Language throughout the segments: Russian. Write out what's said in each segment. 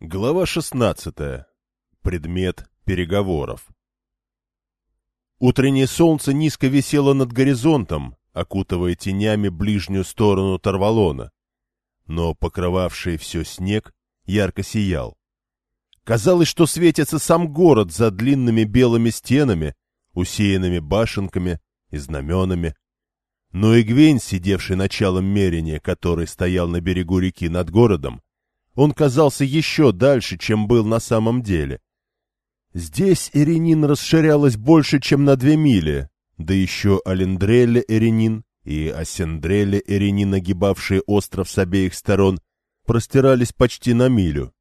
Глава 16. Предмет переговоров. Утреннее солнце низко висело над горизонтом, окутывая тенями ближнюю сторону Тарвалона, но покрывавший все снег ярко сиял. Казалось, что светится сам город за длинными белыми стенами, усеянными башенками и знаменами. Но Игвейн, сидевший началом мерения, который стоял на берегу реки над городом, он казался еще дальше, чем был на самом деле. Здесь Эренин расширялась больше, чем на две мили, да еще Алендреле Эренин и Асендреле Эренин, огибавшие остров с обеих сторон, простирались почти на милю.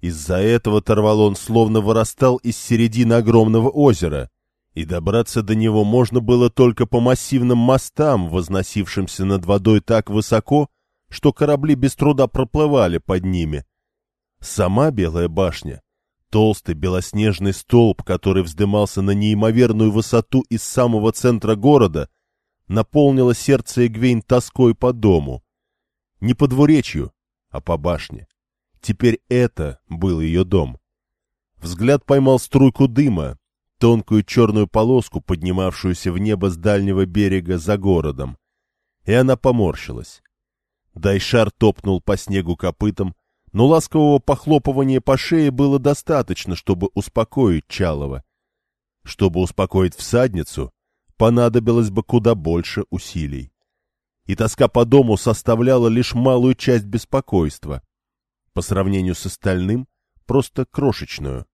Из-за этого Тарвалон словно вырастал из середины огромного озера, и добраться до него можно было только по массивным мостам, возносившимся над водой так высоко, что корабли без труда проплывали под ними. Сама Белая башня, толстый белоснежный столб, который вздымался на неимоверную высоту из самого центра города, наполнила сердце Эгвейн тоской по дому. Не по двуречью, а по башне. Теперь это был ее дом. Взгляд поймал струйку дыма, тонкую черную полоску, поднимавшуюся в небо с дальнего берега за городом. И она поморщилась. Дайшар топнул по снегу копытом, но ласкового похлопывания по шее было достаточно, чтобы успокоить Чалова. Чтобы успокоить всадницу, понадобилось бы куда больше усилий. И тоска по дому составляла лишь малую часть беспокойства. По сравнению с остальным, просто крошечную.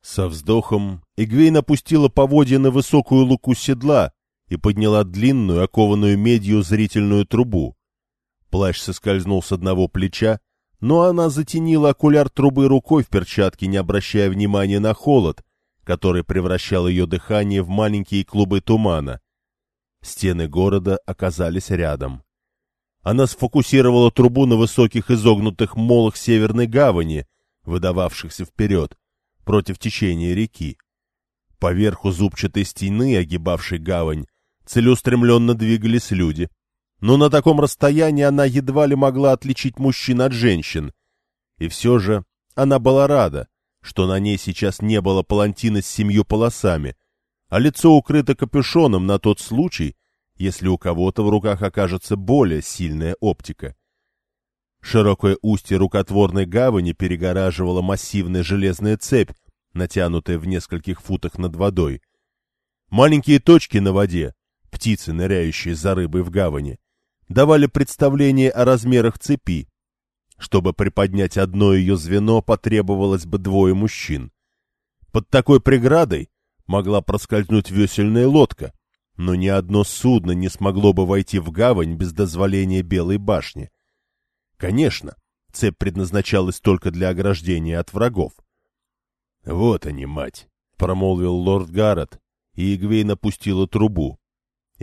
Со вздохом Игвейн опустила поводья на высокую луку седла и подняла длинную, окованную медью зрительную трубу. Плащ соскользнул с одного плеча, но она затенила окуляр трубы рукой в перчатке, не обращая внимания на холод, который превращал ее дыхание в маленькие клубы тумана. Стены города оказались рядом. Она сфокусировала трубу на высоких изогнутых молах Северной гавани, выдававшихся вперед, против течения реки. Поверху зубчатой стены, огибавшей гавань, целеустремленно двигались люди — но на таком расстоянии она едва ли могла отличить мужчин от женщин. И все же она была рада, что на ней сейчас не было палантина с семью полосами, а лицо укрыто капюшоном на тот случай, если у кого-то в руках окажется более сильная оптика. Широкое устье рукотворной гавани перегораживала массивная железная цепь, натянутая в нескольких футах над водой. Маленькие точки на воде, птицы, ныряющие за рыбой в гавани, давали представление о размерах цепи. Чтобы приподнять одно ее звено, потребовалось бы двое мужчин. Под такой преградой могла проскользнуть весельная лодка, но ни одно судно не смогло бы войти в гавань без дозволения Белой башни. Конечно, цепь предназначалась только для ограждения от врагов. — Вот они, мать! — промолвил лорд Гаррет, и Игвейн опустила трубу.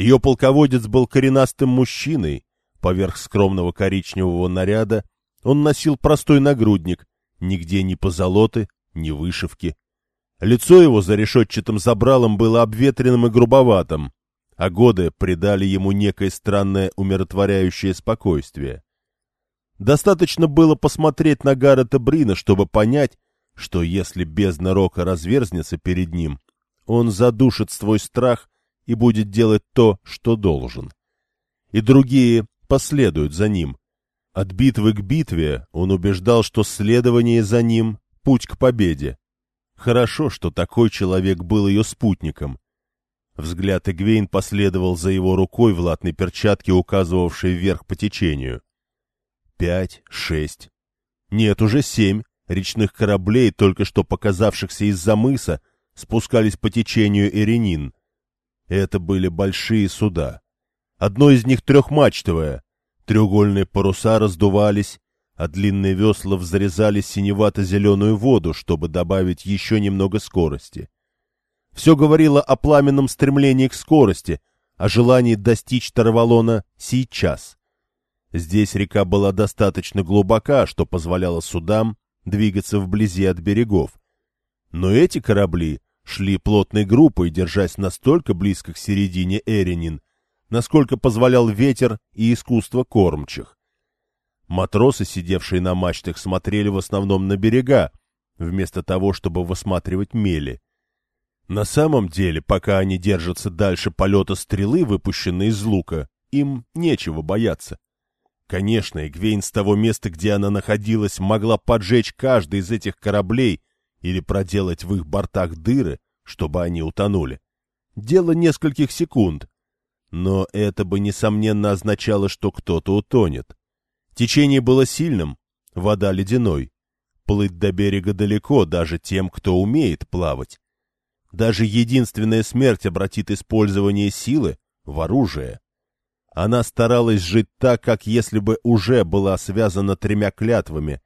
Ее полководец был коренастым мужчиной. Поверх скромного коричневого наряда он носил простой нагрудник, нигде ни позолоты, ни вышивки. Лицо его за решетчатым забралом было обветренным и грубоватым, а годы придали ему некое странное умиротворяющее спокойствие. Достаточно было посмотреть на Гаррета Брина, чтобы понять, что если бездна рока разверзнется перед ним, он задушит свой страх и будет делать то, что должен. И другие последуют за ним. От битвы к битве он убеждал, что следование за ним — путь к победе. Хорошо, что такой человек был ее спутником. Взгляд Эгвейн последовал за его рукой в латной перчатке, указывавшей вверх по течению. Пять, шесть. Нет, уже семь речных кораблей, только что показавшихся из-за мыса, спускались по течению Эренин. Это были большие суда. Одно из них трехмачтовое. Треугольные паруса раздувались, а длинные весла взрезали синевато-зеленую воду, чтобы добавить еще немного скорости. Все говорило о пламенном стремлении к скорости, о желании достичь Тарвалона сейчас. Здесь река была достаточно глубока, что позволяло судам двигаться вблизи от берегов. Но эти корабли шли плотной группой, держась настолько близко к середине Эренин, насколько позволял ветер и искусство кормчих. Матросы, сидевшие на мачтах, смотрели в основном на берега, вместо того, чтобы высматривать мели. На самом деле, пока они держатся дальше полета стрелы, выпущенной из лука, им нечего бояться. Конечно, Эгвейн с того места, где она находилась, могла поджечь каждый из этих кораблей или проделать в их бортах дыры, чтобы они утонули. Дело нескольких секунд. Но это бы, несомненно, означало, что кто-то утонет. Течение было сильным, вода ледяной. Плыть до берега далеко даже тем, кто умеет плавать. Даже единственная смерть обратит использование силы в оружие. Она старалась жить так, как если бы уже была связана тремя клятвами,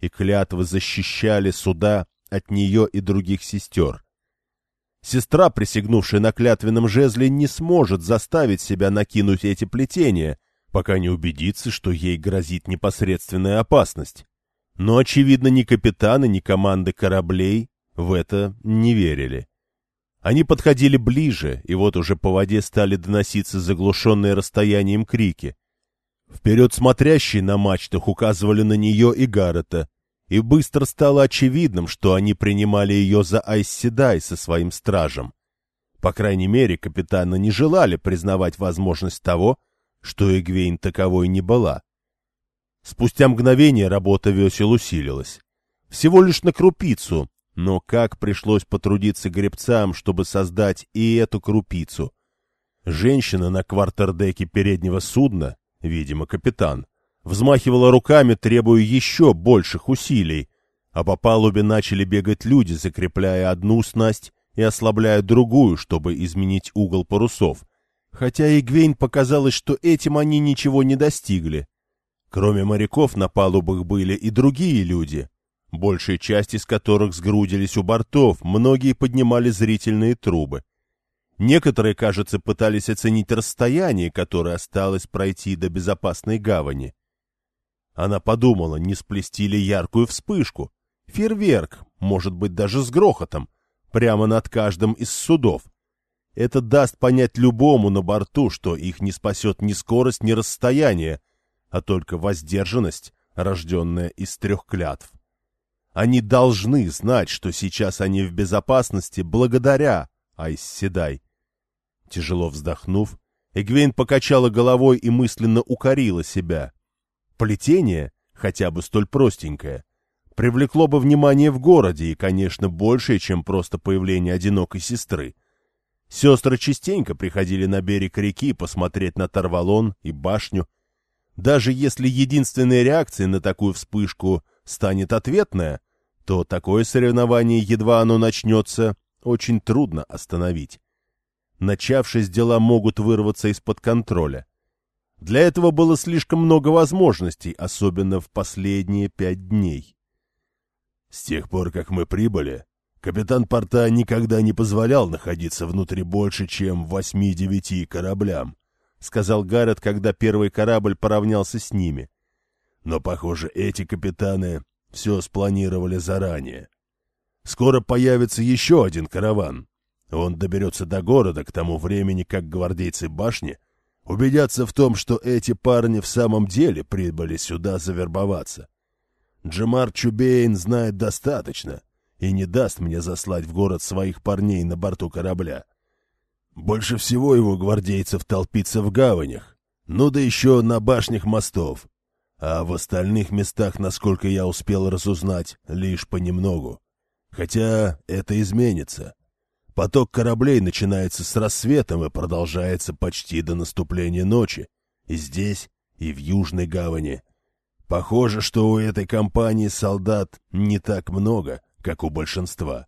и клятвы защищали суда от нее и других сестер. Сестра, присягнувшая на клятвенном жезле, не сможет заставить себя накинуть эти плетения, пока не убедится, что ей грозит непосредственная опасность. Но, очевидно, ни капитаны, ни команды кораблей в это не верили. Они подходили ближе, и вот уже по воде стали доноситься заглушенные расстоянием крики. Вперед смотрящие на мачтах указывали на нее и Гаррета, и быстро стало очевидным, что они принимали ее за Айсседай со своим стражем. По крайней мере, капитаны не желали признавать возможность того, что Эгвейн таковой не была. Спустя мгновение работа весел усилилась. Всего лишь на крупицу, но как пришлось потрудиться гребцам, чтобы создать и эту крупицу? Женщина на квартердеке переднего судна, видимо, капитан, взмахивала руками, требуя еще больших усилий, а по палубе начали бегать люди, закрепляя одну снасть и ослабляя другую, чтобы изменить угол парусов, хотя Игвейн показалось, что этим они ничего не достигли. Кроме моряков на палубах были и другие люди, большая часть из которых сгрудились у бортов, многие поднимали зрительные трубы. Некоторые, кажется, пытались оценить расстояние, которое осталось пройти до безопасной гавани. Она подумала, не сплести ли яркую вспышку, фейерверк, может быть, даже с грохотом, прямо над каждым из судов. Это даст понять любому на борту, что их не спасет ни скорость, ни расстояние, а только воздержанность, рожденная из трех клятв. Они должны знать, что сейчас они в безопасности благодаря Айсседай. Тяжело вздохнув, Эгвейн покачала головой и мысленно укорила себя. Плетение, хотя бы столь простенькое, привлекло бы внимание в городе и, конечно, большее, чем просто появление одинокой сестры. Сестры частенько приходили на берег реки посмотреть на Тарвалон и башню. Даже если единственной реакцией на такую вспышку станет ответная, то такое соревнование, едва оно начнется, очень трудно остановить. Начавшись, дела могут вырваться из-под контроля. Для этого было слишком много возможностей, особенно в последние пять дней. С тех пор, как мы прибыли, капитан порта никогда не позволял находиться внутри больше, чем восьми-девяти кораблям, — сказал Гаррет, когда первый корабль поравнялся с ними. Но, похоже, эти капитаны все спланировали заранее. Скоро появится еще один караван. Он доберется до города к тому времени, как гвардейцы башни убедятся в том, что эти парни в самом деле прибыли сюда завербоваться. Джамар Чубейн знает достаточно и не даст мне заслать в город своих парней на борту корабля. Больше всего его гвардейцев толпится в гаванях, ну да еще на башнях мостов а в остальных местах, насколько я успел разузнать, лишь понемногу. Хотя это изменится. Поток кораблей начинается с рассветом и продолжается почти до наступления ночи. И здесь, и в Южной гавани. Похоже, что у этой компании солдат не так много, как у большинства.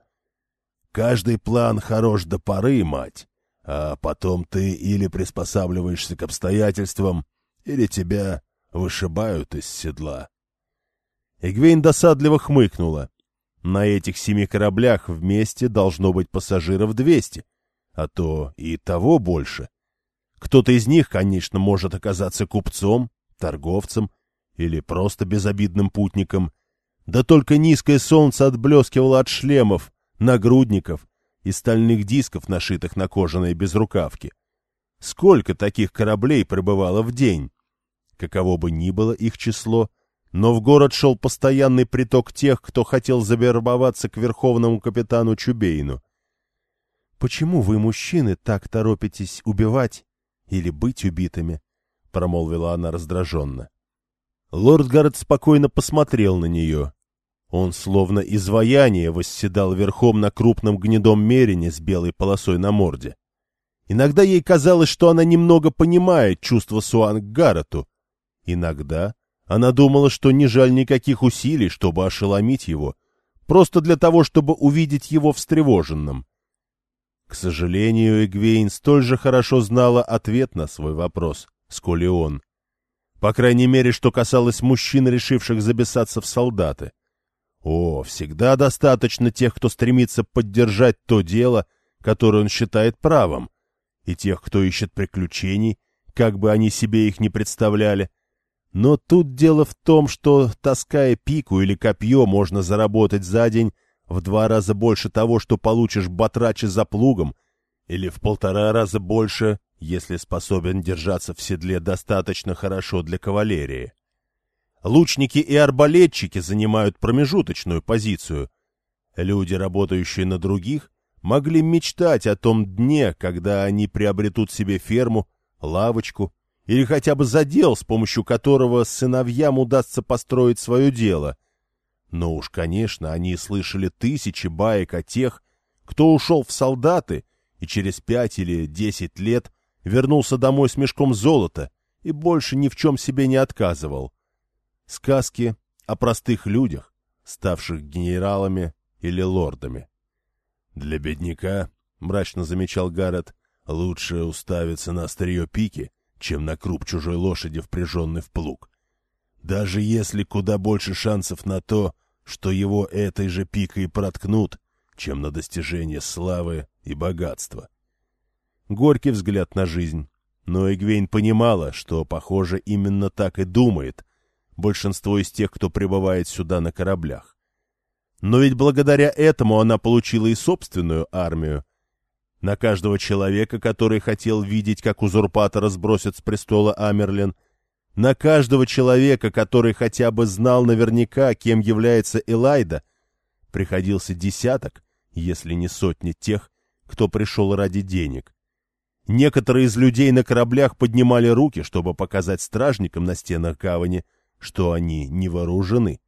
Каждый план хорош до поры, мать, а потом ты или приспосабливаешься к обстоятельствам, или тебя вышибают из седла. Эгвейн досадливо хмыкнула. На этих семи кораблях вместе должно быть пассажиров двести, а то и того больше. Кто-то из них, конечно, может оказаться купцом, торговцем или просто безобидным путником. Да только низкое солнце отблескивало от шлемов, нагрудников и стальных дисков, нашитых на кожаные безрукавки. Сколько таких кораблей пребывало в день? каково бы ни было их число, но в город шел постоянный приток тех, кто хотел завербоваться к верховному капитану Чубейну. «Почему вы, мужчины, так торопитесь убивать или быть убитыми?» — промолвила она раздраженно. Лорд Гаррет спокойно посмотрел на нее. Он словно изваяние восседал верхом на крупном гнедом мерине с белой полосой на морде. Иногда ей казалось, что она немного понимает чувства Суан к Гаррету. Иногда она думала, что не жаль никаких усилий, чтобы ошеломить его, просто для того, чтобы увидеть его встревоженным. К сожалению, Эгвейн столь же хорошо знала ответ на свой вопрос, сколь и он. По крайней мере, что касалось мужчин, решивших записаться в солдаты. О, всегда достаточно тех, кто стремится поддержать то дело, которое он считает правым, и тех, кто ищет приключений, как бы они себе их ни представляли. Но тут дело в том, что, таская пику или копье, можно заработать за день в два раза больше того, что получишь батрача за плугом, или в полтора раза больше, если способен держаться в седле достаточно хорошо для кавалерии. Лучники и арбалетчики занимают промежуточную позицию. Люди, работающие на других, могли мечтать о том дне, когда они приобретут себе ферму, лавочку или хотя бы задел, с помощью которого сыновьям удастся построить свое дело. Но уж, конечно, они слышали тысячи баек о тех, кто ушел в солдаты и через пять или десять лет вернулся домой с мешком золота и больше ни в чем себе не отказывал. Сказки о простых людях, ставших генералами или лордами. «Для бедняка», — мрачно замечал Гаррет, — «лучше уставиться на острие пики, чем на круп чужой лошади, впряженной в плуг. Даже если куда больше шансов на то, что его этой же пикой проткнут, чем на достижение славы и богатства. Горький взгляд на жизнь. Но Эгвейн понимала, что, похоже, именно так и думает большинство из тех, кто прибывает сюда на кораблях. Но ведь благодаря этому она получила и собственную армию. На каждого человека, который хотел видеть, как узурпатора сбросят с престола Амерлин, на каждого человека, который хотя бы знал наверняка, кем является Элайда, приходился десяток, если не сотни тех, кто пришел ради денег. Некоторые из людей на кораблях поднимали руки, чтобы показать стражникам на стенах гавани, что они не вооружены.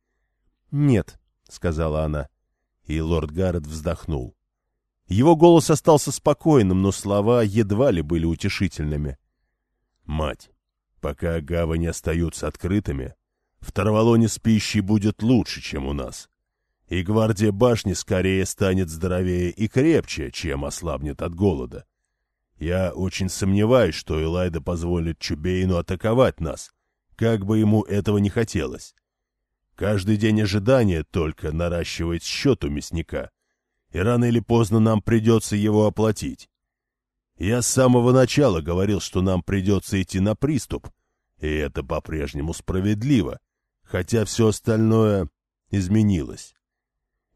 Нет, — сказала она. И лорд Гаррет вздохнул. Его голос остался спокойным, но слова едва ли были утешительными. «Мать, пока гавани остаются открытыми, в Тарвалоне с пищей будет лучше, чем у нас. И гвардия башни скорее станет здоровее и крепче, чем ослабнет от голода. Я очень сомневаюсь, что Элайда позволит Чубейну атаковать нас, как бы ему этого не хотелось. Каждый день ожидания только наращивает счет у мясника, и рано или поздно нам придется его оплатить. Я с самого начала говорил, что нам придется идти на приступ, и это по-прежнему справедливо, хотя все остальное изменилось.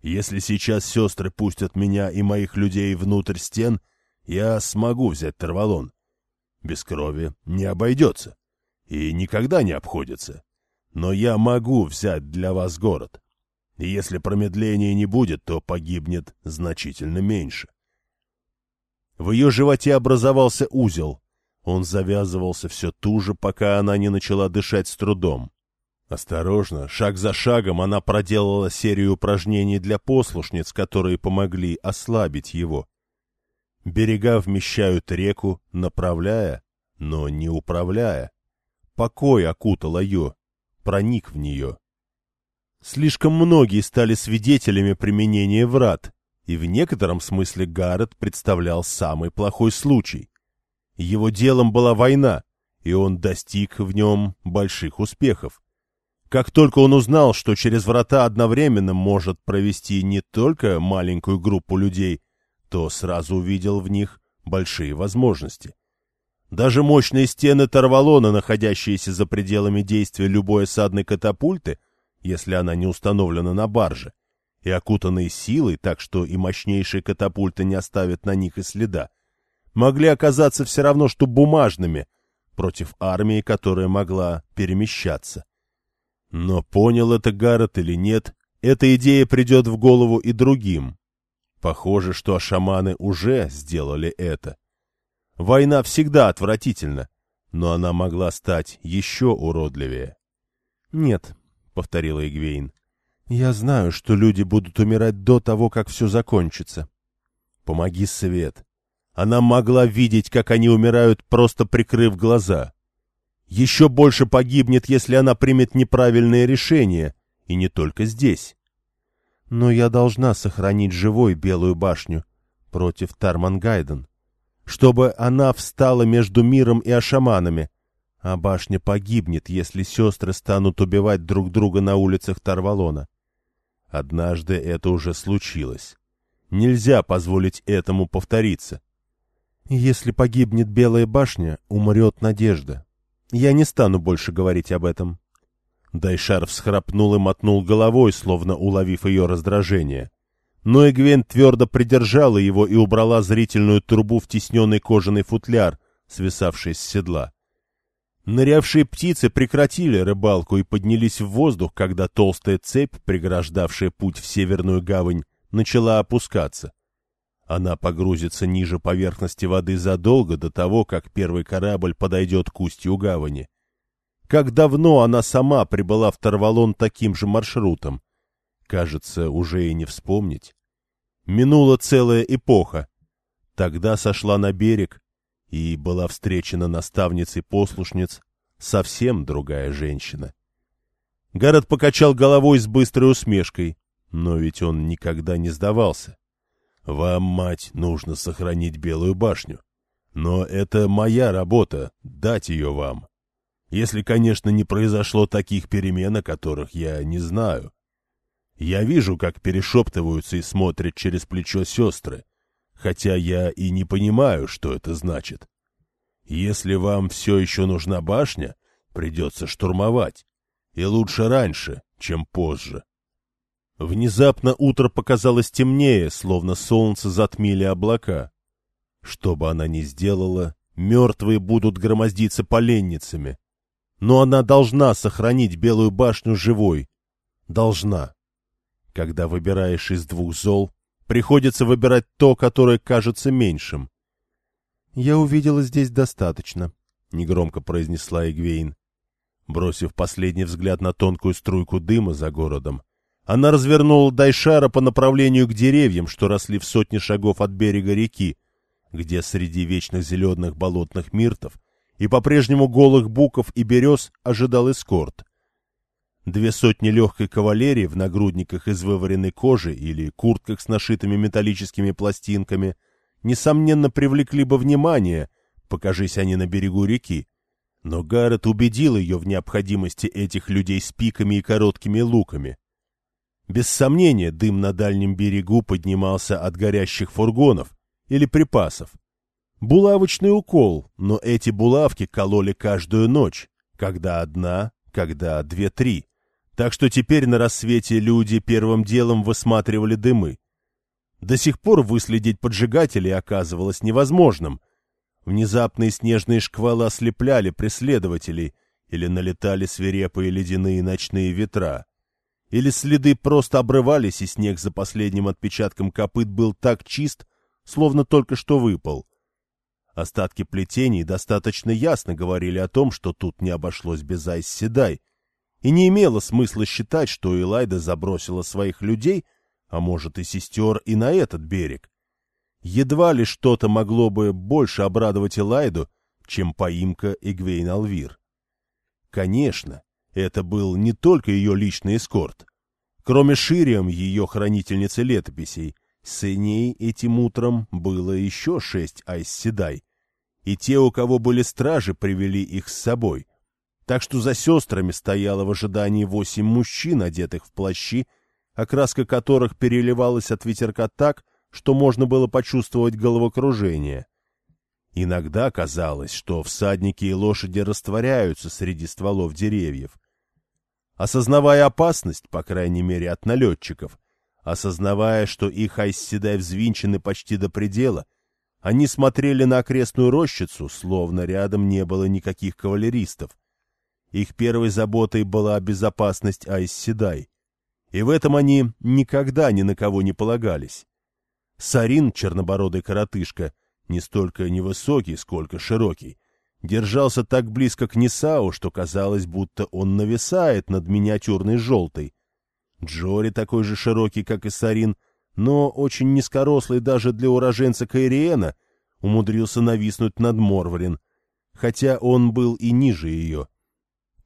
Если сейчас сестры пустят меня и моих людей внутрь стен, я смогу взять Тарвалон. Без крови не обойдется и никогда не обходится. Но я могу взять для вас город. И если промедления не будет, то погибнет значительно меньше. В ее животе образовался узел. Он завязывался все туже, пока она не начала дышать с трудом. Осторожно, шаг за шагом, она проделала серию упражнений для послушниц, которые помогли ослабить его. Берега вмещают реку, направляя, но не управляя. Покой окутал ее, проник в нее. Слишком многие стали свидетелями применения врат, и в некотором смысле Гаррет представлял самый плохой случай. Его делом была война, и он достиг в нем больших успехов. Как только он узнал, что через врата одновременно может провести не только маленькую группу людей, то сразу увидел в них большие возможности. Даже мощные стены Тарвалона, находящиеся за пределами действия любой осадной катапульты, если она не установлена на барже, и окутанные силой, так что и мощнейшие катапульты не оставят на них и следа, могли оказаться все равно, что бумажными, против армии, которая могла перемещаться. Но понял это Гаррет или нет, эта идея придет в голову и другим. Похоже, что шаманы уже сделали это. Война всегда отвратительна, но она могла стать еще уродливее. — Нет, — повторила Игвейн, — я знаю, что люди будут умирать до того, как все закончится. Помоги, Свет. Она могла видеть, как они умирают, просто прикрыв глаза. Еще больше погибнет, если она примет неправильное решение, и не только здесь. Но я должна сохранить живой Белую башню против Тармангайден, чтобы она встала между миром и ашаманами, а башня погибнет, если сестры станут убивать друг друга на улицах Тарвалона. Однажды это уже случилось. Нельзя позволить этому повториться. Если погибнет Белая башня, умрет надежда. Я не стану больше говорить об этом. Дайшар всхрапнул и мотнул головой, словно уловив ее раздражение. Но Эгвен твердо придержала его и убрала зрительную трубу в тесненный кожаный футляр, свисавший с седла. Нырявшие птицы прекратили рыбалку и поднялись в воздух, когда толстая цепь, преграждавшая путь в северную гавань, начала опускаться. Она погрузится ниже поверхности воды задолго до того, как первый корабль подойдет к устью гавани. Как давно она сама прибыла в Тарвалон таким же маршрутом? Кажется, уже и не вспомнить. Минула целая эпоха. Тогда сошла на берег и была встречена наставницей-послушниц совсем другая женщина. Гаррет покачал головой с быстрой усмешкой, но ведь он никогда не сдавался. Вам, мать, нужно сохранить Белую башню. Но это моя работа — дать ее вам. Если, конечно, не произошло таких перемен, о которых я не знаю. Я вижу, как перешептываются и смотрят через плечо сестры, хотя я и не понимаю, что это значит. Если вам все еще нужна башня, придется штурмовать. И лучше раньше, чем позже. Внезапно утро показалось темнее, словно солнце затмили облака. Что бы она ни сделала, мертвые будут громоздиться поленницами. Но она должна сохранить Белую башню живой. Должна. Когда выбираешь из двух зол, приходится выбирать то, которое кажется меньшим. — Я увидела здесь достаточно, — негромко произнесла Эгвейн. Бросив последний взгляд на тонкую струйку дыма за городом, она развернула Дайшара по направлению к деревьям, что росли в сотни шагов от берега реки, где среди вечных зеленых болотных миртов и по-прежнему голых буков и берез ожидал эскорт. Две сотни легкой кавалерии в нагрудниках из вываренной кожи или куртках с нашитыми металлическими пластинками несомненно привлекли бы внимание, покажись они на берегу реки. Но Гаррет убедил ее в необходимости этих людей с пиками и короткими луками. Без сомнения, дым на дальнем берегу поднимался от горящих фургонов или припасов. Булавочный укол, но эти булавки кололи каждую ночь, когда одна, когда две-три. Так что теперь на рассвете люди первым делом высматривали дымы. До сих пор выследить поджигателей оказывалось невозможным. Внезапные снежные шквалы ослепляли преследователей или налетали свирепые ледяные ночные ветра. Или следы просто обрывались, и снег за последним отпечатком копыт был так чист, словно только что выпал. Остатки плетений достаточно ясно говорили о том, что тут не обошлось без Айс-Седай, и не имело смысла считать, что Элайда забросила своих людей, а может и сестер, и на этот берег. Едва ли что-то могло бы больше обрадовать Элайду, чем поимка Эгвейн Алвир. Конечно, это был не только ее личный эскорт. Кроме Шириам, ее хранительницы летописей, с ней этим утром было еще шесть айсседай, и те, у кого были стражи, привели их с собой. Так что за сестрами стояло в ожидании восемь мужчин, одетых в плащи, окраска которых переливалась от ветерка так, что можно было почувствовать головокружение. Иногда казалось, что всадники и лошади растворяются среди стволов деревьев. Осознавая опасность, по крайней мере, от налетчиков, осознавая, что их айсседай взвинчены почти до предела, Они смотрели на окрестную рощицу, словно рядом не было никаких кавалеристов. Их первой заботой была безопасность Айс-Седай. И в этом они никогда ни на кого не полагались. Сарин, чернобородый коротышка, не столько невысокий, сколько широкий, держался так близко к Нисау, что казалось, будто он нависает над миниатюрной желтой. Джори такой же широкий, как и Сарин, но очень низкорослый даже для уроженца Кайриена, умудрился нависнуть над Морварин, хотя он был и ниже ее.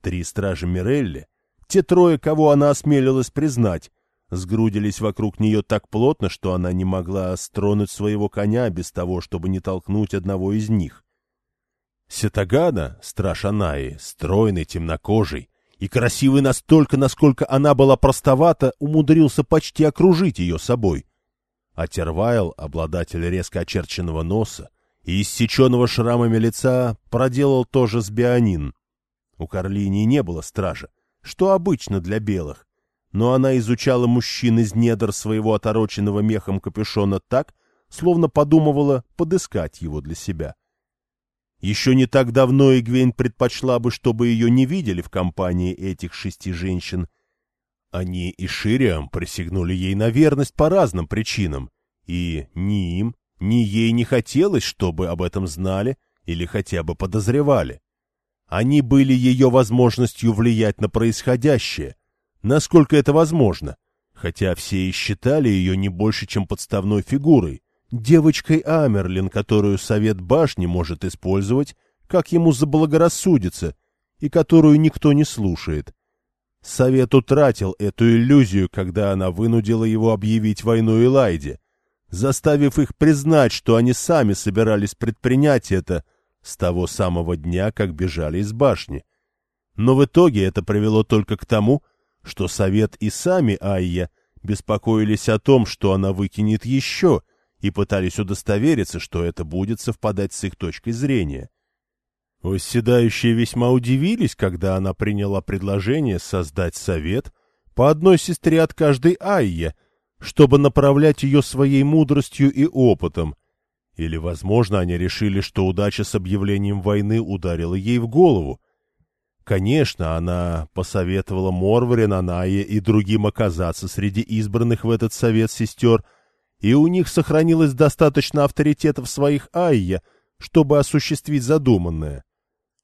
Три стражи Мирелли, те трое, кого она осмелилась признать, сгрудились вокруг нее так плотно, что она не могла стронуть своего коня без того, чтобы не толкнуть одного из них. Сетагана, страж Анаи, стройный, темнокожий и красивый настолько, насколько она была простовата, умудрился почти окружить ее собой. А Тервайл, обладатель резко очерченного носа и иссеченного шрамами лица, проделал то же с Бианин. У Карлинии не было стража, что обычно для белых, но она изучала мужчин из недр своего отороченного мехом капюшона так, словно подумывала подыскать его для себя. — еще не так давно Игвейн предпочла бы, чтобы ее не видели в компании этих шести женщин. Они и Шириам присягнули ей на верность по разным причинам, и ни им, ни ей не хотелось, чтобы об этом знали или хотя бы подозревали. Они были ее возможностью влиять на происходящее, насколько это возможно, хотя все и считали ее не больше, чем подставной фигурой, девочкой Амерлин, которую Совет Башни может использовать, как ему заблагорассудится, и которую никто не слушает. Совет утратил эту иллюзию, когда она вынудила его объявить войну Элайде, заставив их признать, что они сами собирались предпринять это с того самого дня, как бежали из башни. Но в итоге это привело только к тому, что Совет и сами Айя беспокоились о том, что она выкинет еще — и пытались удостовериться, что это будет совпадать с их точкой зрения. Восседающие весьма удивились, когда она приняла предложение создать совет по одной сестре от каждой Айе, чтобы направлять ее своей мудростью и опытом. Или, возможно, они решили, что удача с объявлением войны ударила ей в голову. Конечно, она посоветовала Морварин, Анае и другим оказаться среди избранных в этот совет сестер — и у них сохранилось достаточно авторитета в своих Айя, чтобы осуществить задуманное.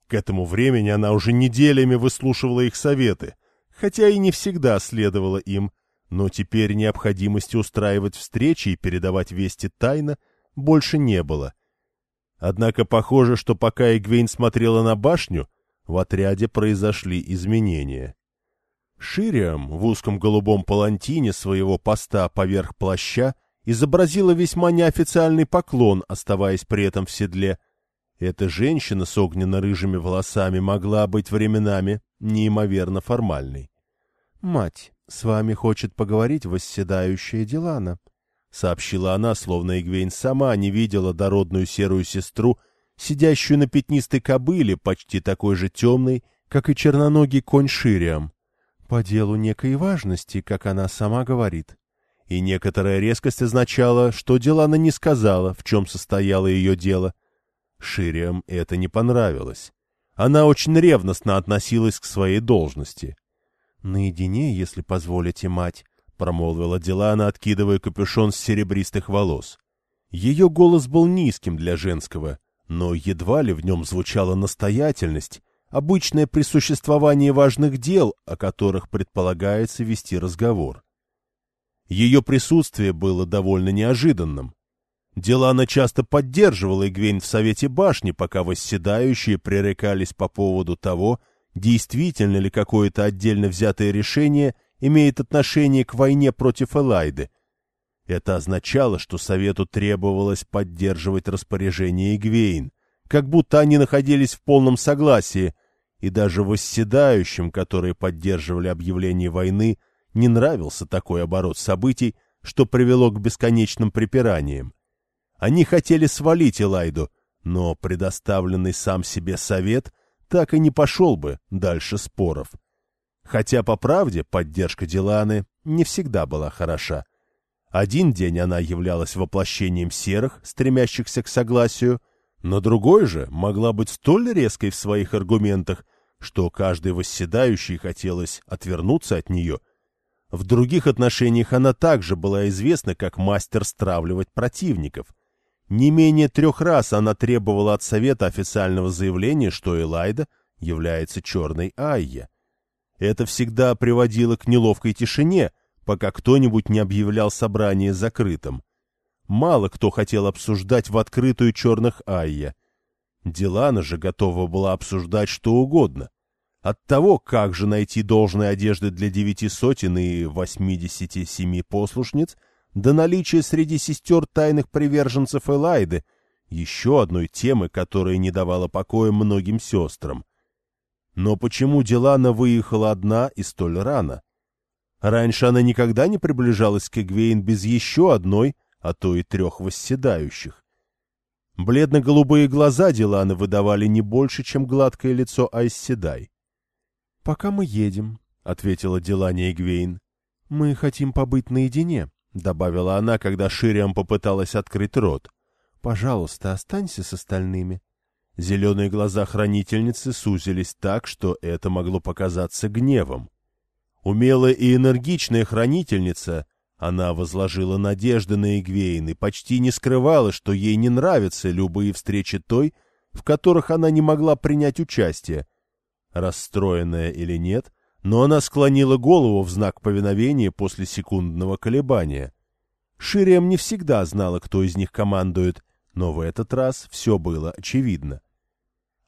К этому времени она уже неделями выслушивала их советы, хотя и не всегда следовала им, но теперь необходимости устраивать встречи и передавать вести тайно больше не было. Однако похоже, что пока Игвейн смотрела на башню, в отряде произошли изменения. Шириам в узком голубом палантине своего поста поверх плаща изобразила весьма неофициальный поклон, оставаясь при этом в седле. Эта женщина с огненно-рыжими волосами могла быть временами неимоверно формальной. — Мать, с вами хочет поговорить восседающая Дилана, — сообщила она, словно Игвейн сама не видела дородную серую сестру, сидящую на пятнистой кобыле, почти такой же темной, как и черноногий конь Шириам. По делу некой важности, как она сама говорит и некоторая резкость означала, что Делана не сказала, в чем состояло ее дело. Шириам это не понравилось. Она очень ревностно относилась к своей должности. — Наедине, если позволите, мать, — промолвила Делана, откидывая капюшон с серебристых волос. Ее голос был низким для женского, но едва ли в нем звучала настоятельность, обычное при существовании важных дел, о которых предполагается вести разговор. Ее присутствие было довольно неожиданным. Делана часто поддерживала Игвейн в Совете Башни, пока восседающие пререкались по поводу того, действительно ли какое-то отдельно взятое решение имеет отношение к войне против Элайды. Это означало, что Совету требовалось поддерживать распоряжение Игвейн, как будто они находились в полном согласии, и даже восседающим, которые поддерживали объявление войны, не нравился такой оборот событий, что привело к бесконечным припираниям. Они хотели свалить Элайду, но предоставленный сам себе совет так и не пошел бы дальше споров. Хотя, по правде, поддержка Диланы не всегда была хороша. Один день она являлась воплощением серых, стремящихся к согласию, но другой же могла быть столь резкой в своих аргументах, что каждый восседающий хотелось отвернуться от нее. В других отношениях она также была известна как мастер стравливать противников. Не менее трех раз она требовала от Совета официального заявления, что Элайда является черной Айя. Это всегда приводило к неловкой тишине, пока кто-нибудь не объявлял собрание закрытым. Мало кто хотел обсуждать в открытую черных Айя. Дилана же готова была обсуждать что угодно. От того, как же найти должные одежды для девяти сотен и восьмидесяти семи послушниц, до наличия среди сестер тайных приверженцев Элайды, еще одной темы, которая не давала покоя многим сестрам. Но почему Дилана выехала одна и столь рано? Раньше она никогда не приближалась к Эгвейн без еще одной, а то и трех восседающих. Бледно-голубые глаза Диланы выдавали не больше, чем гладкое лицо Айсседай. — Пока мы едем, — ответила Дилане Эгвейн. — Мы хотим побыть наедине, — добавила она, когда Шириам попыталась открыть рот. — Пожалуйста, останься с остальными. Зеленые глаза хранительницы сузились так, что это могло показаться гневом. Умелая и энергичная хранительница, она возложила надежды на Игвейн и почти не скрывала, что ей не нравятся любые встречи той, в которых она не могла принять участие. Расстроенная или нет, но она склонила голову в знак повиновения после секундного колебания. Шириам не всегда знала, кто из них командует, но в этот раз все было очевидно.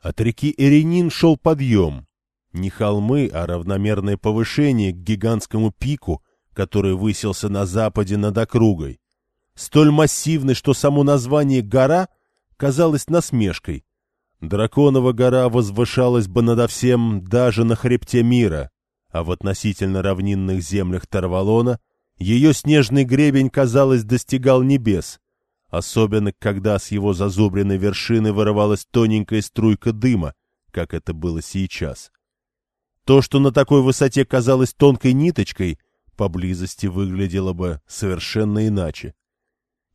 От реки Эренин шел подъем, не холмы, а равномерное повышение к гигантскому пику, который высился на западе над округой. Столь массивный, что само название «гора» казалось насмешкой. Драконова гора возвышалась бы надо всем даже на хребте мира, а в относительно равнинных землях Тарвалона ее снежный гребень, казалось, достигал небес, особенно когда с его зазубренной вершины вырывалась тоненькая струйка дыма, как это было сейчас. То, что на такой высоте казалось тонкой ниточкой, поблизости выглядело бы совершенно иначе.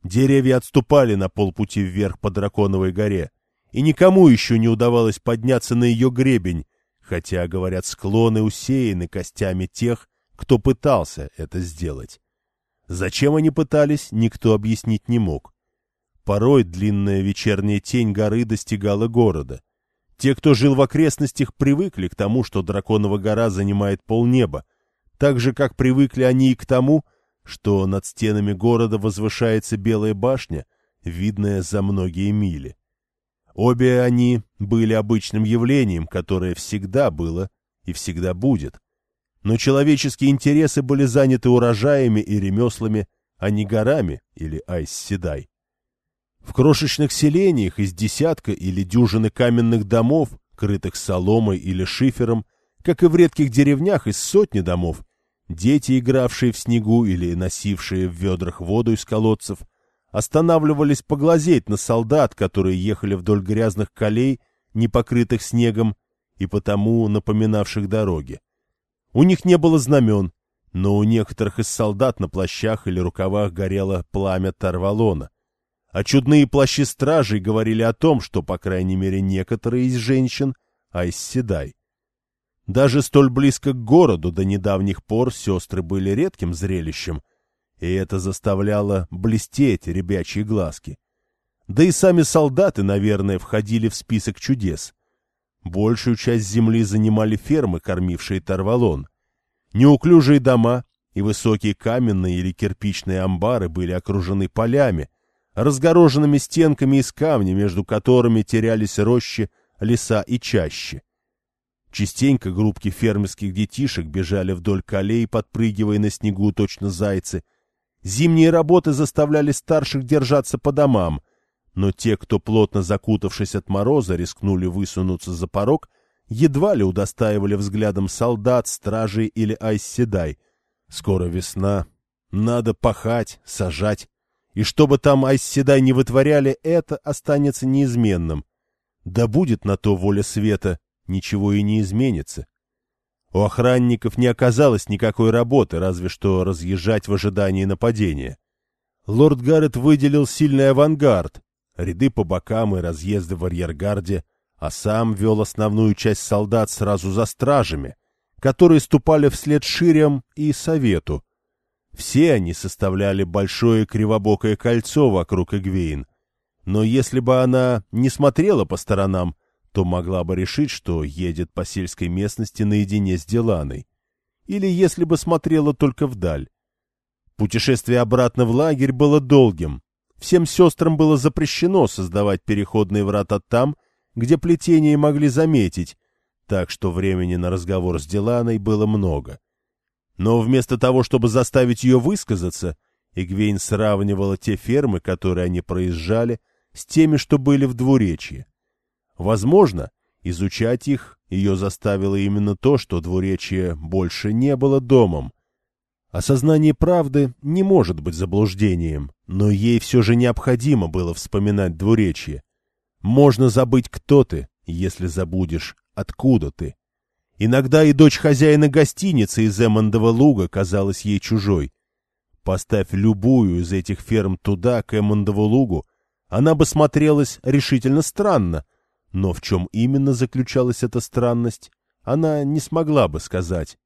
Деревья отступали на полпути вверх по Драконовой горе, и никому еще не удавалось подняться на ее гребень, хотя, говорят, склоны усеяны костями тех, кто пытался это сделать. Зачем они пытались, никто объяснить не мог. Порой длинная вечерняя тень горы достигала города. Те, кто жил в окрестностях, привыкли к тому, что Драконова гора занимает полнеба, так же, как привыкли они и к тому, что над стенами города возвышается Белая башня, видная за многие мили. Обе они были обычным явлением, которое всегда было и всегда будет. Но человеческие интересы были заняты урожаями и ремеслами, а не горами или Айс-Седай. В крошечных селениях из десятка или дюжины каменных домов, крытых соломой или шифером, как и в редких деревнях из сотни домов, дети, игравшие в снегу или носившие в ведрах воду из колодцев, останавливались поглазеть на солдат, которые ехали вдоль грязных колей, не покрытых снегом и потому напоминавших дороги. У них не было знамен, но у некоторых из солдат на плащах или рукавах горело пламя Тарвалона — а чудные плащи стражей говорили о том, что, по крайней мере, некоторые из женщин — айсседай. Даже столь близко к городу до недавних пор сестры были редким зрелищем, и это заставляло блестеть ребячьи глазки. Да и сами солдаты, наверное, входили в список чудес. Большую часть земли занимали фермы, кормившие Тарвалон. Неуклюжие дома и высокие каменные или кирпичные амбары были окружены полями — разгороженными стенками из камня, между которыми терялись рощи, леса и чащи. Частенько группки фермерских детишек бежали вдоль колей, подпрыгивая на снегу точно зайцы. Зимние работы заставляли старших держаться по домам, но те, кто, плотно закутавшись от мороза, рискнули высунуться за порог, едва ли удостаивали взглядом солдат, стражей или айсседай. Скоро весна, надо пахать, сажать. И что бы там Айсседай не вытворяли, это останется неизменным. Да будет на то воля света, ничего и не изменится. У охранников не оказалось никакой работы, разве что разъезжать в ожидании нападения. Лорд Гаррет выделил сильный авангард, ряды по бокам и разъезды в арьергарде, а сам вел основную часть солдат сразу за стражами, которые ступали вслед Ширям и Совету. Все они составляли большое кривобокое кольцо вокруг Эгвейн, но если бы она не смотрела по сторонам, то могла бы решить, что едет по сельской местности наедине с Деланой. Или если бы смотрела только вдаль. Путешествие обратно в лагерь было долгим. Всем сестрам было запрещено создавать переходные врата там, где плетение могли заметить, так что времени на разговор с Деланой было много. Но вместо того, чтобы заставить ее высказаться, Игвейн сравнивала те фермы, которые они проезжали, с теми, что были в двуречье. Возможно, изучать их ее заставило именно то, что двуречье больше не было домом. Осознание правды не может быть заблуждением, но ей все же необходимо было вспоминать двуречье. Можно забыть, кто ты, если забудешь, откуда ты. Иногда и дочь хозяина гостиницы из Эммондова луга казалась ей чужой. Поставь любую из этих ферм туда, к Эммондову лугу, она бы смотрелась решительно странно, но в чем именно заключалась эта странность, она не смогла бы сказать.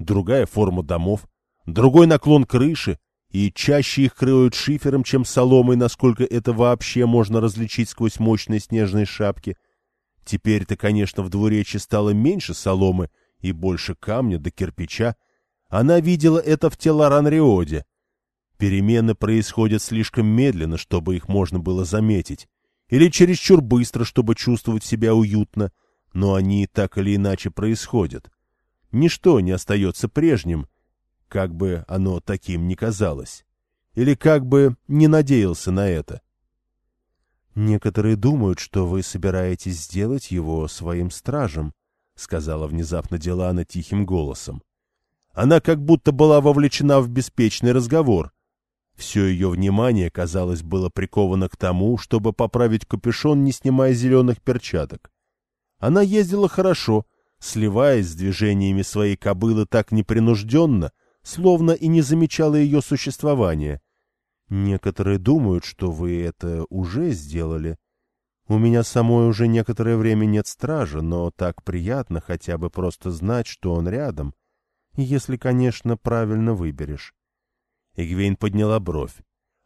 Другая форма домов, другой наклон крыши, и чаще их крыют шифером, чем соломой, насколько это вообще можно различить сквозь мощные снежные шапки. Теперь-то, конечно, в двуречье стало меньше соломы и больше камня до кирпича. Она видела это в Телоран-Риоде. Перемены происходят слишком медленно, чтобы их можно было заметить или чересчур быстро, чтобы чувствовать себя уютно, но они так или иначе происходят. Ничто не остается прежним, как бы оно таким ни казалось, или как бы не надеялся на это. «Некоторые думают, что вы собираетесь сделать его своим стражем», — сказала внезапно Делана тихим голосом. Она как будто была вовлечена в беспечный разговор, все ее внимание, казалось, было приковано к тому, чтобы поправить капюшон, не снимая зеленых перчаток. Она ездила хорошо, сливаясь с движениями своей кобылы так непринужденно, словно и не замечала ее существования. Некоторые думают, что вы это уже сделали. У меня самой уже некоторое время нет стража, но так приятно хотя бы просто знать, что он рядом, если, конечно, правильно выберешь. Игвейн подняла бровь.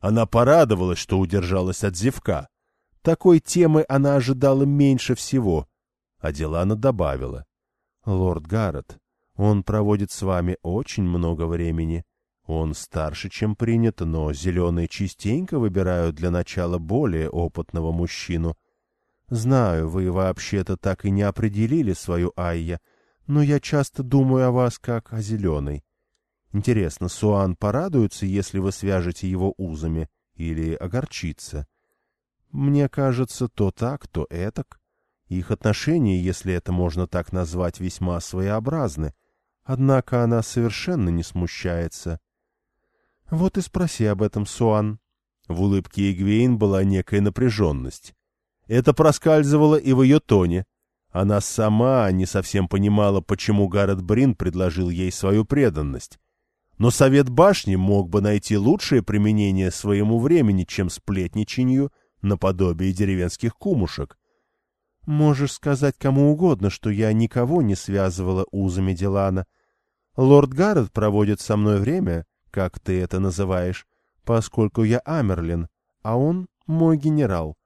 Она порадовалась, что удержалась от зевка. Такой темы она ожидала меньше всего. А Дилана добавила. — Лорд Гаррет, он проводит с вами очень много времени. Он старше, чем принято, но зеленые частенько выбирают для начала более опытного мужчину. Знаю, вы вообще-то так и не определили свою Айя, но я часто думаю о вас как о зеленой. Интересно, Суан порадуется, если вы свяжете его узами, или огорчится? Мне кажется, то так, то этак. Их отношения, если это можно так назвать, весьма своеобразны. Однако она совершенно не смущается. Вот и спроси об этом, Суан. В улыбке Игвейн была некая напряженность. Это проскальзывало и в ее тоне. Она сама не совсем понимала, почему Гаррет Брин предложил ей свою преданность. Но совет башни мог бы найти лучшее применение своему времени, чем сплетничанию наподобие деревенских кумушек. Можешь сказать кому угодно, что я никого не связывала узами Дилана. Лорд Гаррет проводит со мной время, как ты это называешь, поскольку я Амерлин, а он мой генерал.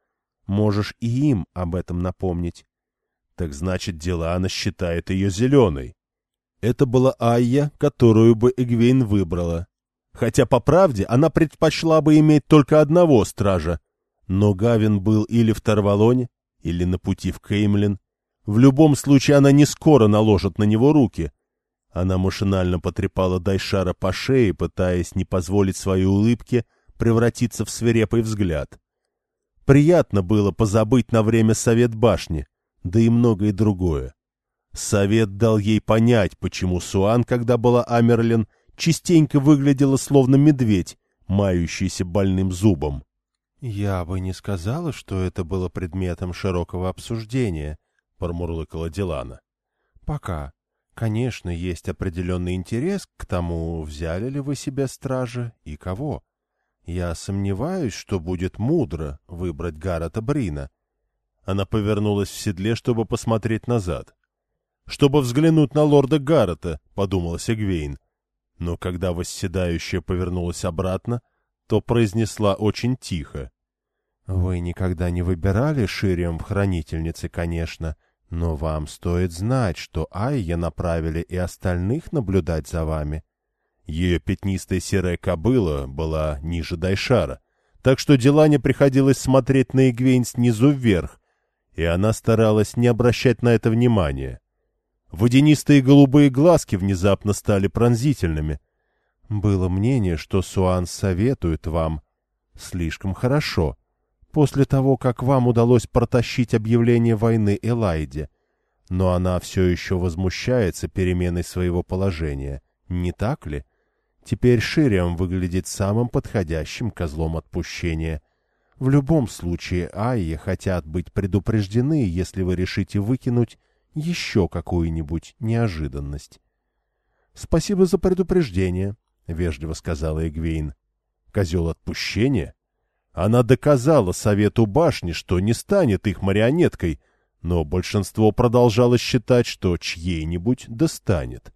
Можешь и им об этом напомнить. Так значит, Дилана считает ее зеленой. Это была Айя, которую бы Эгвейн выбрала. Хотя, по правде, она предпочла бы иметь только одного стража. Но Гавин был или в Тарвалоне, или на пути в Кеймлин. В любом случае она не скоро наложит на него руки. Она машинально потрепала Дайшара по шее, пытаясь не позволить своей улыбке превратиться в свирепый взгляд. Приятно было позабыть на время совет башни, да и многое другое. Совет дал ей понять, почему Суан, когда была Амерлин, частенько выглядела словно медведь, мающийся больным зубом. — Я бы не сказала, что это было предметом широкого обсуждения, — промурлыкала Дилана. — Пока. Конечно, есть определенный интерес к тому, взяли ли вы себе стража и кого. Я сомневаюсь, что будет мудро выбрать Гаррета Брина. Она повернулась в седле, чтобы посмотреть назад. «Чтобы взглянуть на лорда Гаррета», — подумала Сегвейн. Но когда восседающая повернулась обратно, то произнесла очень тихо. «Вы никогда не выбирали Ширием в хранительнице, конечно, но вам стоит знать, что Айя направили и остальных наблюдать за вами». Ее пятнистая серая кобыла была ниже Дайшара, так что Делане приходилось смотреть на Игвейн снизу вверх, и она старалась не обращать на это внимания. Водянистые голубые глазки внезапно стали пронзительными. Было мнение, что Суан советует вам. Слишком хорошо. После того, как вам удалось протащить объявление войны Элайде. Но она все еще возмущается переменой своего положения. Не так ли? Теперь Шириам выглядит самым подходящим козлом отпущения. В любом случае, Айе хотят быть предупреждены, если вы решите выкинуть еще какую-нибудь неожиданность. — Спасибо за предупреждение, — вежливо сказала Эгвейн. — Козел отпущения? Она доказала Совету Башни, что не станет их марионеткой, но большинство продолжало считать, что чьей-нибудь достанет.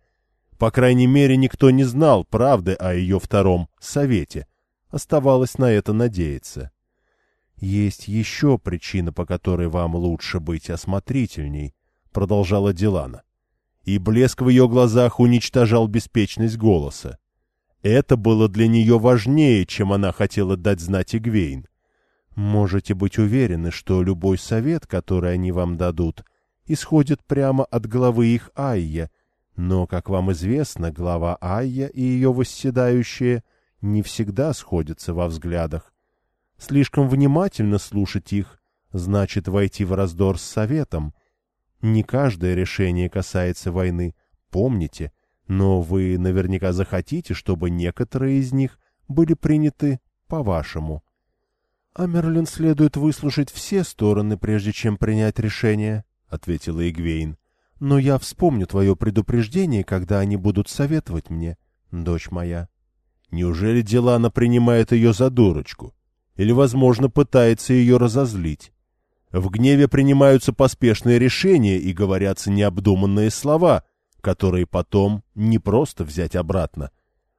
По крайней мере, никто не знал правды о ее втором Совете. Оставалось на это надеяться. — «Есть еще причина, по которой вам лучше быть осмотрительней», — продолжала Дилана. И блеск в ее глазах уничтожал беспечность голоса. Это было для нее важнее, чем она хотела дать знать Игвейн. «Можете быть уверены, что любой совет, который они вам дадут, исходит прямо от главы их Айя, но, как вам известно, глава Айя и ее восседающие не всегда сходятся во взглядах. Слишком внимательно слушать их значит войти в раздор с советом. Не каждое решение касается войны, помните, но вы наверняка захотите, чтобы некоторые из них были приняты по-вашему. — Амерлин следует выслушать все стороны, прежде чем принять решение, — ответила Игвейн. — Но я вспомню твое предупреждение, когда они будут советовать мне, дочь моя. Неужели Дилана принимает ее за дурочку? или, возможно, пытается ее разозлить. В гневе принимаются поспешные решения и говорятся необдуманные слова, которые потом не просто взять обратно.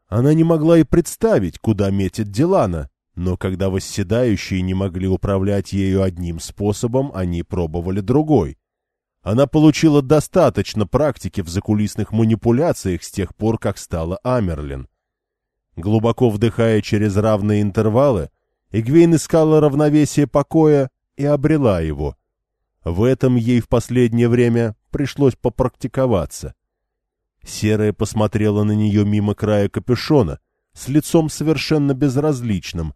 Она не могла и представить, куда метит Дилана, но когда восседающие не могли управлять ею одним способом, они пробовали другой. Она получила достаточно практики в закулисных манипуляциях с тех пор, как стала Амерлин. Глубоко вдыхая через равные интервалы, Игвейн искала равновесие покоя и обрела его. В этом ей в последнее время пришлось попрактиковаться. Серая посмотрела на нее мимо края капюшона, с лицом совершенно безразличным,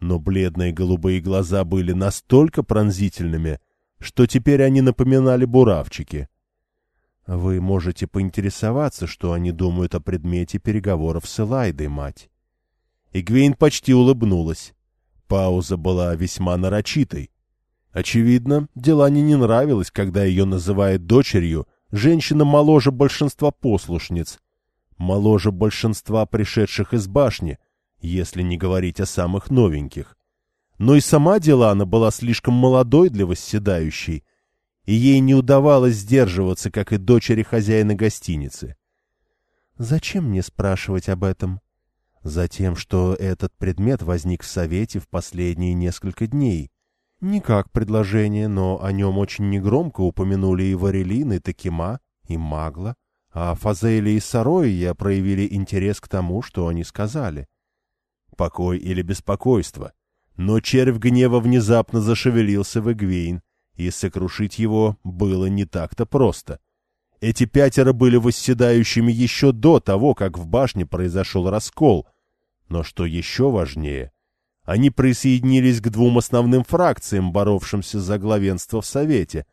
но бледные голубые глаза были настолько пронзительными, что теперь они напоминали буравчики. Вы можете поинтересоваться, что они думают о предмете переговоров с Элайдой, мать. Игвейн почти улыбнулась. Пауза была весьма нарочитой. Очевидно, Делане не нравилось, когда ее называют дочерью женщина моложе большинства послушниц, моложе большинства пришедших из башни, если не говорить о самых новеньких. Но и сама Делана была слишком молодой для восседающей, и ей не удавалось сдерживаться, как и дочери хозяина гостиницы. «Зачем мне спрашивать об этом?» Затем, что этот предмет возник в Совете в последние несколько дней. Не как предложение, но о нем очень негромко упомянули и Варелин, и Такима, и Магла, а Фазели и Сароия проявили интерес к тому, что они сказали. Покой или беспокойство. Но червь гнева внезапно зашевелился в Эгвейн, и сокрушить его было не так-то просто — эти пятеро были восседающими еще до того, как в башне произошел раскол. Но что еще важнее, они присоединились к двум основным фракциям, боровшимся за главенство в Совете.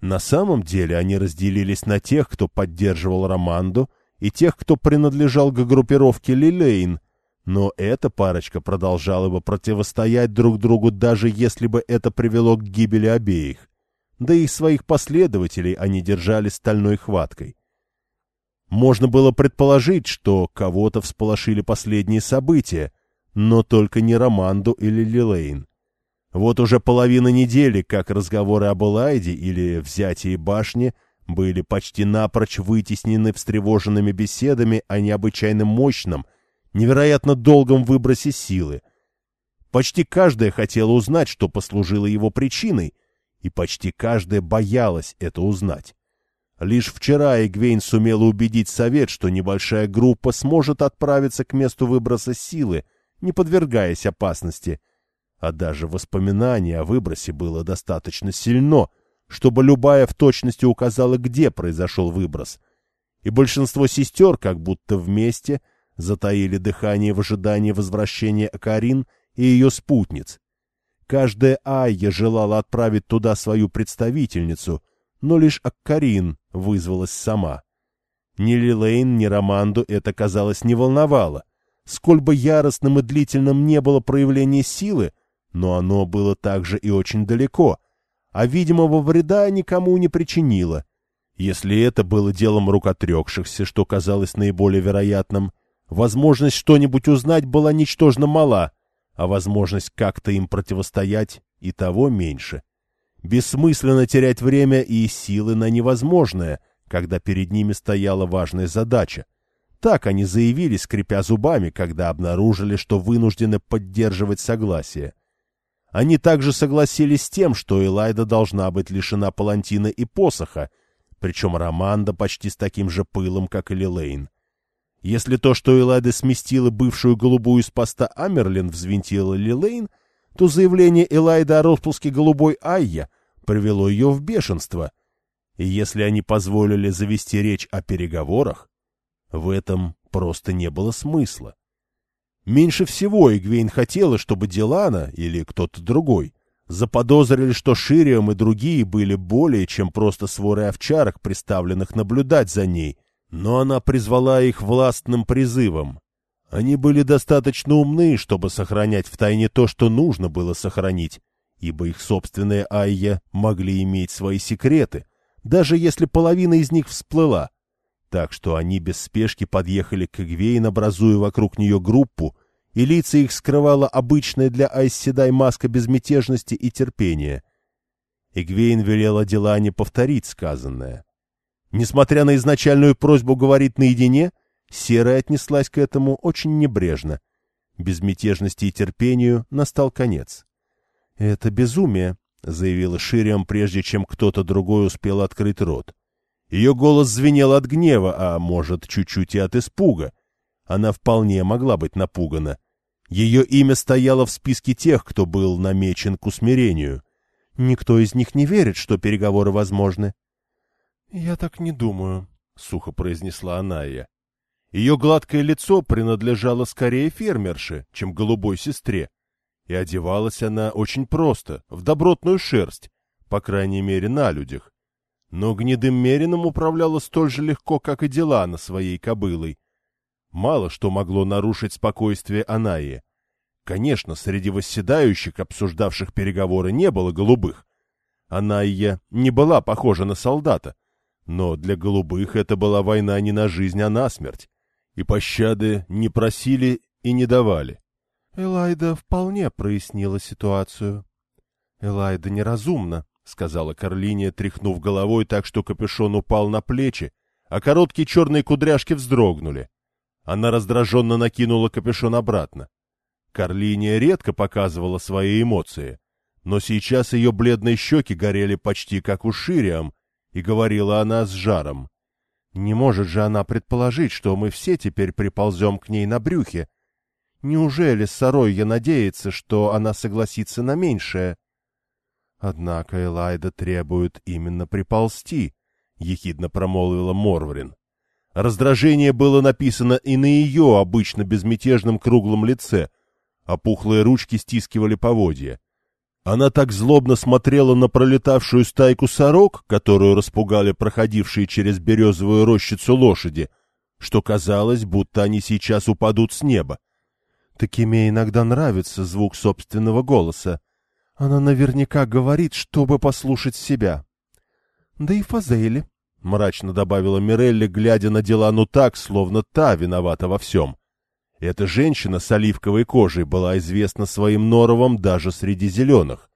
На самом деле они разделились на тех, кто поддерживал Романду, и тех, кто принадлежал к группировке Лилейн, но эта парочка продолжала бы противостоять друг другу, даже если бы это привело к гибели обеих да и своих последователей они держали стальной хваткой. Можно было предположить, что кого-то всполошили последние события, но только не Романду или Лилейн. Вот уже половина недели, как разговоры об Элайде или взятии башни были почти напрочь вытеснены встревоженными беседами о необычайно мощном, невероятно долгом выбросе силы. Почти каждая хотела узнать, что послужило его причиной, и почти каждая боялась это узнать. Лишь вчера Эгвейн сумела убедить совет, что небольшая группа сможет отправиться к месту выброса силы, не подвергаясь опасности — а даже воспоминание о выбросе было достаточно сильно, чтобы любая в точности указала, где произошел выброс. И большинство сестер, как будто вместе, затаили дыхание в ожидании возвращения Акарин и ее спутниц. Каждая Айя желала отправить туда свою представительницу, но лишь Аккарин вызвалась сама. Ни Лилейн, ни Романду это, казалось, не волновало. Сколь бы яростным и длительным не было проявление силы, но оно было также и очень далеко, а видимого вреда никому не причинило. Если это было делом рук отрекшихся, что казалось наиболее вероятным, возможность что-нибудь узнать была ничтожно мала, а возможность как-то им противостоять и того меньше. Бессмысленно терять время и силы на невозможное, когда перед ними стояла важная задача. Так они заявили, скрипя зубами, когда обнаружили, что вынуждены поддерживать согласие. Они также согласились с тем, что Элайда должна быть лишена палантина и посоха, причем Романда почти с таким же пылом, как и Лилейн. Если то, что Элайда сместила бывшую голубую с поста Амерлин, взвинтила Лилейн, то заявление Элайда о распуске голубой Айя привело ее в бешенство. И если они позволили завести речь о переговорах, в этом просто не было смысла. Меньше всего Игвейн хотела, чтобы Дилана или кто-то другой заподозрили, что Шириам и другие были более чем просто своры овчарок, приставленных наблюдать за ней, но она призвала их властным призывом. Они были достаточно умны, чтобы сохранять в тайне то, что нужно было сохранить, ибо их собственные Айя могли иметь свои секреты, даже если половина из них всплыла. Так что они без спешки подъехали к Эгвейн, образуя вокруг нее группу, и лица их скрывала обычная для Айсседай маска безмятежности и терпения. Эгвейн велела Делане повторить сказанное. Несмотря на изначальную просьбу говорить наедине, Серая отнеслась к этому очень небрежно. Безмятежности и терпению настал конец. — Это безумие, — заявила Шириам, прежде чем кто-то другой успел открыть рот. Ее голос звенел от гнева, а, может, чуть-чуть и от испуга. Она вполне могла быть напугана. Ее имя стояло в списке тех, кто был намечен к усмирению. Никто из них не верит, что переговоры возможны. — Я так не думаю, — сухо произнесла Аная. Ее гладкое лицо принадлежало скорее фермерше, чем голубой сестре, и одевалась она очень просто, в добротную шерсть, по крайней мере, на людях. Но гнедым мерином управляла столь же легко, как и дела на своей кобылой, Мало что могло нарушить спокойствие Анаи. Конечно, среди восседающих, обсуждавших переговоры, не было голубых. Анайя не была похожа на солдата, но для голубых это была война не на жизнь, а на смерть, и пощады не просили и не давали. Элайда вполне прояснила ситуацию. Элайда неразумна, — сказала Карлиния, тряхнув головой так, что капюшон упал на плечи, а короткие черные кудряшки вздрогнули. Она раздраженно накинула капюшон обратно. Карлиния редко показывала свои эмоции, но сейчас ее бледные щеки горели почти как у Шириам, и говорила она с жаром. Не может же она предположить, что мы все теперь приползем к ней на брюхе. Неужели Саройя надеется, что она согласится на меньшее? Однако Элайда требует именно приползти, — ехидно промолвила Морврин. Раздражение было написано и на ее обычно безмятежном круглом лице, а пухлые ручки стискивали поводья. Она так злобно смотрела на пролетавшую стайку сорок, которую распугали проходившие через березовую рощицу лошади, что казалось, будто они сейчас упадут с неба. Такими иногда нравится звук собственного голоса. Она наверняка говорит, чтобы послушать себя. Да и Фазейли, — мрачно добавила Мирелли, глядя на Делану так, словно та виновата во всем. Эта женщина с оливковой кожей была известна своим норовом даже среди зеленых.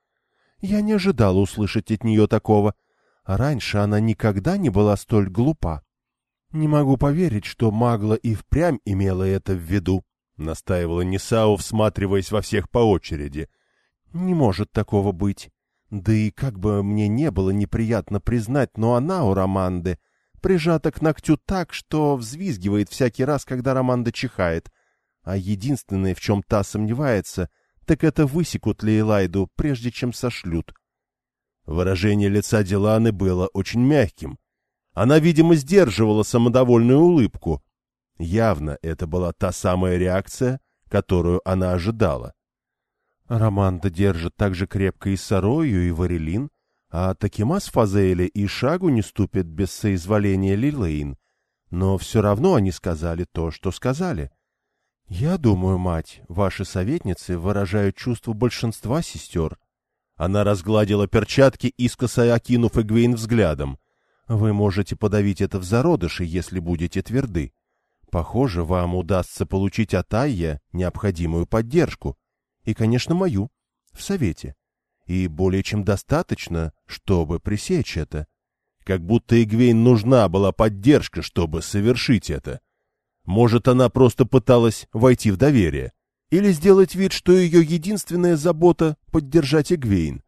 Я не ожидала услышать от нее такого. Раньше она никогда не была столь глупа. Не могу поверить, что Магла и впрямь имела это в виду, — настаивала Нисау, всматриваясь во всех по очереди. Не может такого быть. Да и как бы мне не было неприятно признать, но она у Романды прижата к ногтю так, что взвизгивает всякий раз, когда Романда чихает. А единственное, в чем та сомневается, так это высекут ли Элайду, прежде чем сошлют. Выражение лица Диланы было очень мягким. Она, видимо, сдерживала самодовольную улыбку. Явно это была та самая реакция, которую она ожидала. Романда держит так же крепко и Сарою, и Варелин, а Такимас Фазели и шагу не ступят без соизволения Лилейн. Но все равно они сказали то, что сказали. Я думаю, мать, ваши советницы выражают чувство большинства сестер. Она разгладила перчатки, искоса окинув Эгвейн взглядом. Вы можете подавить это в зародыше, если будете тверды. Похоже, вам удастся получить от Айя необходимую поддержку. И, конечно, мою, в совете. И более чем достаточно, чтобы пресечь это. Как будто Эгвейн нужна была поддержка, чтобы совершить это. Может, она просто пыталась войти в доверие. Или сделать вид, что ее единственная забота — поддержать Эгвейн.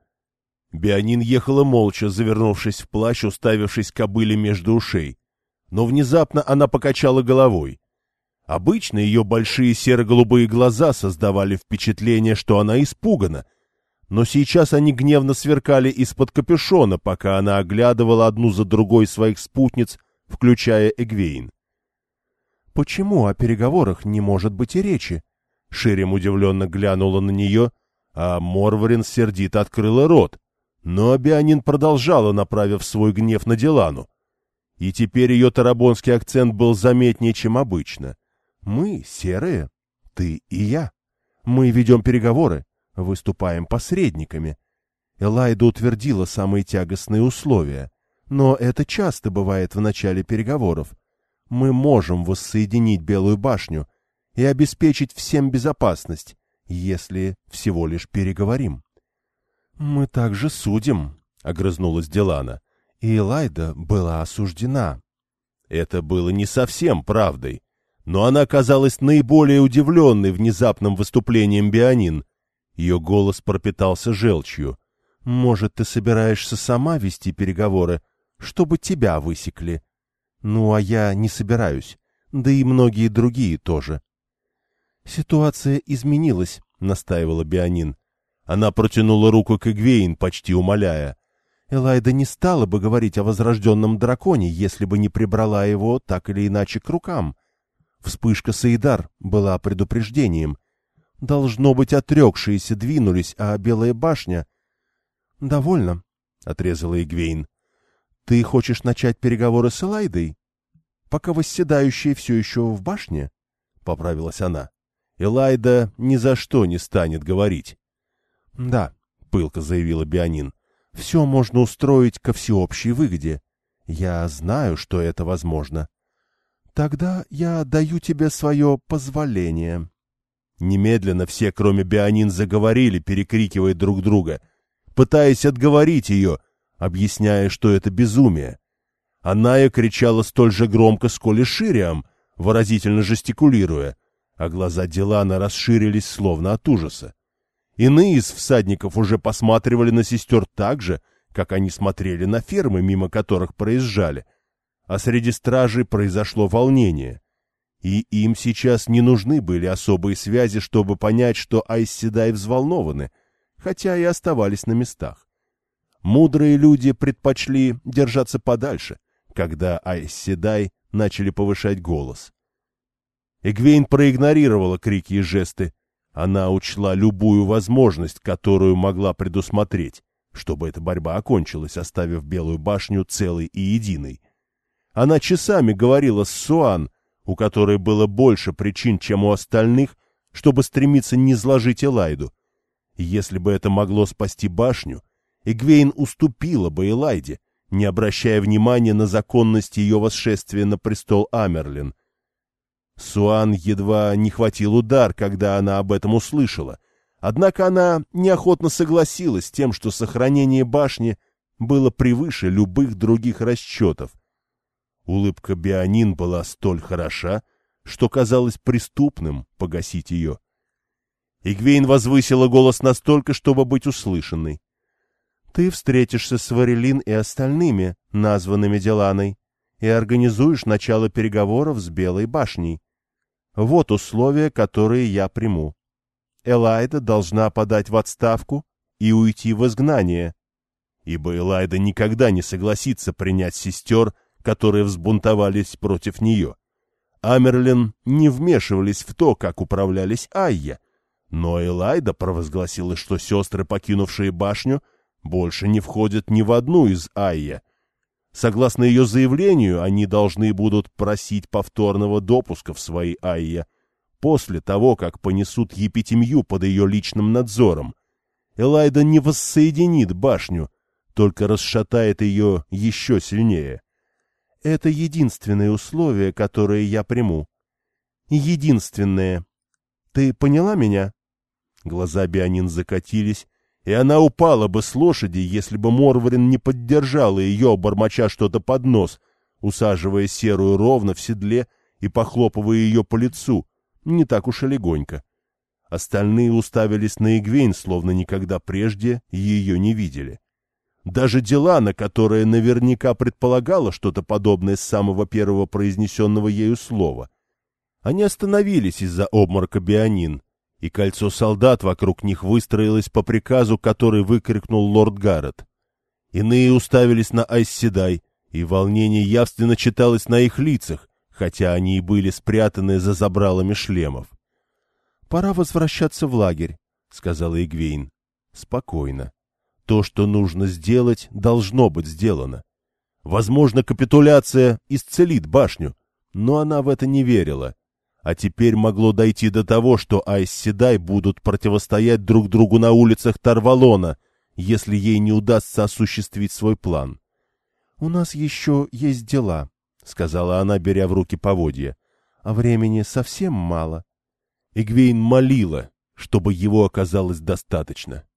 Бионин ехала молча, завернувшись в плащ, уставившись кобыле между ушей. Но внезапно она покачала головой. Обычно ее большие серо-голубые глаза создавали впечатление, что она испугана, но сейчас они гневно сверкали из-под капюшона, пока она оглядывала одну за другой своих спутниц, включая Эгвейн. Почему о переговорах не может быть и речи? Ширим удивленно глянула на нее, а Морварин сердито открыла рот. Но Абианин продолжала, направив свой гнев на Дилану. И теперь ее тарабонский акцент был заметнее, чем обычно. «Мы серые, ты и я. Мы ведем переговоры, выступаем посредниками. Элайда утвердила самые тягостные условия, но это часто бывает в начале переговоров мы можем воссоединить Белую башню и обеспечить всем безопасность, если всего лишь переговорим. — Мы также судим, — огрызнулась Делана, — и Элайда была осуждена. Это было не совсем правдой, но она казалась наиболее удивленной внезапным выступлением Бионин. Ее голос пропитался желчью. — Может, ты собираешься сама вести переговоры, чтобы тебя высекли? Ну, а я не собираюсь. Да и многие другие тоже. Ситуация изменилась, настаивала Бионин. Она протянула руку к Игвейн, почти умоляя. Элайда не стала бы говорить о возрожденном драконе, если бы не прибрала его так или иначе к рукам. Вспышка Саидар была предупреждением. Должно быть, отрекшиеся двинулись, а Белая башня... — Довольно, — отрезала Игвейн. Ты хочешь начать переговоры с Элайдой? Пока восседающие все еще в башне? — поправилась она. Элайда ни за что не станет говорить. — Да, — пылко заявила Бионин, — все можно устроить ко всеобщей выгоде. Я знаю, что это возможно. Тогда я даю тебе свое позволение. Немедленно все, кроме Бионин, заговорили, перекрикивая друг друга, пытаясь отговорить ее — объясняя, что это безумие. Аная кричала столь же громко, сколь и Шириам, выразительно жестикулируя, а глаза Дилана расширились словно от ужаса. Иные из всадников уже посматривали на сестер так же, как они смотрели на фермы, мимо которых проезжали. А среди стражей произошло волнение. И им сейчас не нужны были особые связи, чтобы понять, что Айсседай взволнованы, хотя и оставались на местах. Мудрые люди предпочли держаться подальше, когда Айсседай начали повышать голос. Эгвейн проигнорировала крики и жесты. Она учла любую возможность, которую могла предусмотреть, чтобы эта борьба окончилась, оставив Белую башню целой и единой. Она часами говорила с Суан, у которой было больше причин, чем у остальных, чтобы стремиться не изложить Элайду. Если бы это могло спасти башню, Эгвейн уступила бы Элайде, не обращая внимания на законность ее восшествия на престол Амерлин. Суан едва не хватил удар, когда она об этом услышала. Однако она неохотно согласилась с тем, что сохранение башни было превыше любых других расчетов. Улыбка Бианин была столь хороша, что казалось преступным погасить ее. Игвейн возвысила голос настолько, чтобы быть услышанной. — Ты встретишься с Варелин и остальными, названными Деланой, и организуешь начало переговоров с Белой башней. Вот условия, которые я приму. Элайда должна подать в отставку и уйти в изгнание, ибо Элайда никогда не согласится принять сестер, которые взбунтовались против нее. Амерлин не вмешивались в то, как управлялись Айя, но Элайда провозгласила, что сестры, покинувшие башню, больше не входят ни в одну из Айя. Согласно ее заявлению, они должны будут просить повторного допуска в свои Айя после того, как понесут епитемью под ее личным надзором. Элайда не воссоединит башню, только расшатает ее еще сильнее. Это единственное условие, которое я приму. Единственное. Ты поняла меня? Глаза Бианин закатились, и она упала бы с лошади, если бы Морварин не поддержала ее, бормоча что-то под нос, усаживая серую ровно в седле и похлопывая ее по лицу, не так уж и легонько. Остальные уставились на Игвейн, словно никогда прежде ее не видели. Даже Делана, которая наверняка предполагала что-то подобное с самого первого произнесенного ею слова. Они остановились из-за обморока Бианин, и кольцо солдат вокруг них выстроилось по приказу, который выкрикнул лорд Гаррет. Иные уставились на Айсседай, и волнение явственно читалось на их лицах, хотя они и были спрятаны за забралами шлемов. — Пора возвращаться в лагерь, — сказала Игвейн. — Спокойно. То, что нужно сделать, должно быть сделано. Возможно, капитуляция исцелит башню, но она в это не верила. А теперь могло дойти до того, что Айс будут противостоять друг другу на улицах Тарвалона, если ей не удастся осуществить свой план. — У нас еще есть дела, — сказала она, беря в руки поводья. — А времени совсем мало. Игвейн молила, чтобы его оказалось достаточно.